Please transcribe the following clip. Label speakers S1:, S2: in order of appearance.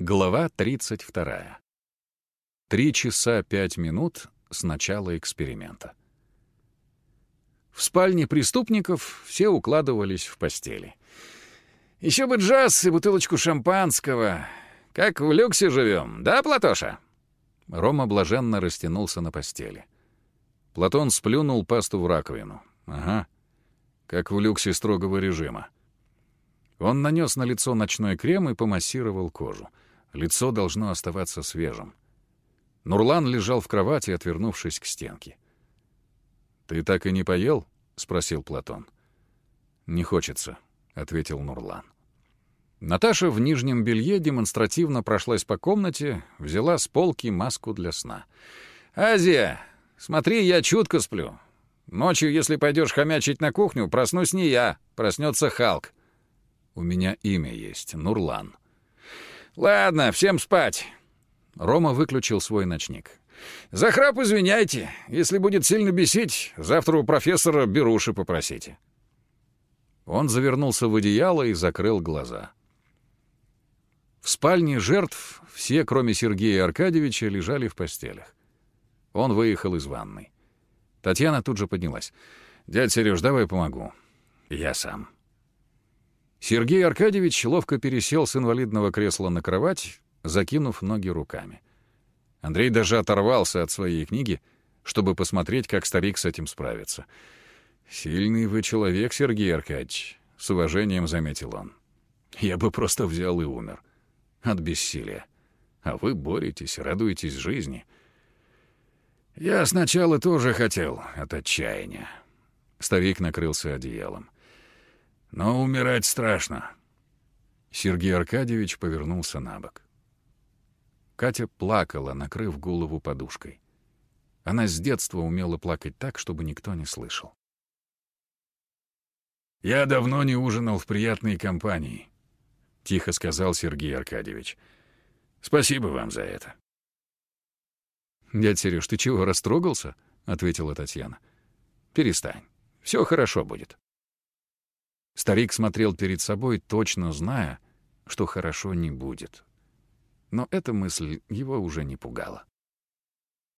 S1: Глава 32. Три часа пять минут с начала эксперимента. В спальне преступников все укладывались в постели.
S2: «Еще бы джаз и бутылочку шампанского. Как в люксе живем, да, Платоша?»
S1: Рома блаженно растянулся на постели. Платон сплюнул пасту в раковину. «Ага, как в люксе строгого режима». Он нанес на лицо ночной крем и помассировал кожу. Лицо должно оставаться свежим. Нурлан лежал в кровати, отвернувшись к стенке. «Ты так и не поел?» — спросил Платон. «Не хочется», — ответил Нурлан. Наташа в нижнем белье демонстративно прошлась по комнате, взяла с полки маску для сна.
S2: «Азия, смотри, я чутко сплю. Ночью, если пойдешь хомячить на кухню, проснусь не я, проснется Халк».
S1: «У меня имя есть, Нурлан»,
S2: «Ладно, всем спать».
S1: Рома выключил свой ночник.
S2: «За храп извиняйте. Если будет сильно бесить, завтра у профессора беруши попросите».
S1: Он завернулся в одеяло и закрыл глаза. В спальне жертв все, кроме Сергея Аркадьевича, лежали в постелях. Он выехал из ванной. Татьяна тут же поднялась. «Дядь Сереж, давай помогу». «Я сам». Сергей Аркадьевич ловко пересел с инвалидного кресла на кровать, закинув ноги руками. Андрей даже оторвался от своей книги, чтобы посмотреть, как старик с этим справится. «Сильный вы человек, Сергей Аркадьевич», — с уважением заметил он. «Я бы просто взял и умер. От бессилия. А вы боретесь, радуетесь жизни». «Я сначала тоже хотел от отчаяния». Старик накрылся одеялом. Но умирать страшно. Сергей Аркадьевич повернулся на бок. Катя плакала, накрыв голову подушкой. Она с детства умела плакать так, чтобы никто не слышал. «Я давно не ужинал в приятной компании», — тихо сказал Сергей Аркадьевич. «Спасибо вам за это». «Дядь Сереж, ты чего, растрогался?» — ответила Татьяна. «Перестань. Все хорошо будет». Старик смотрел перед собой, точно зная, что хорошо не будет. Но эта мысль его уже не пугала.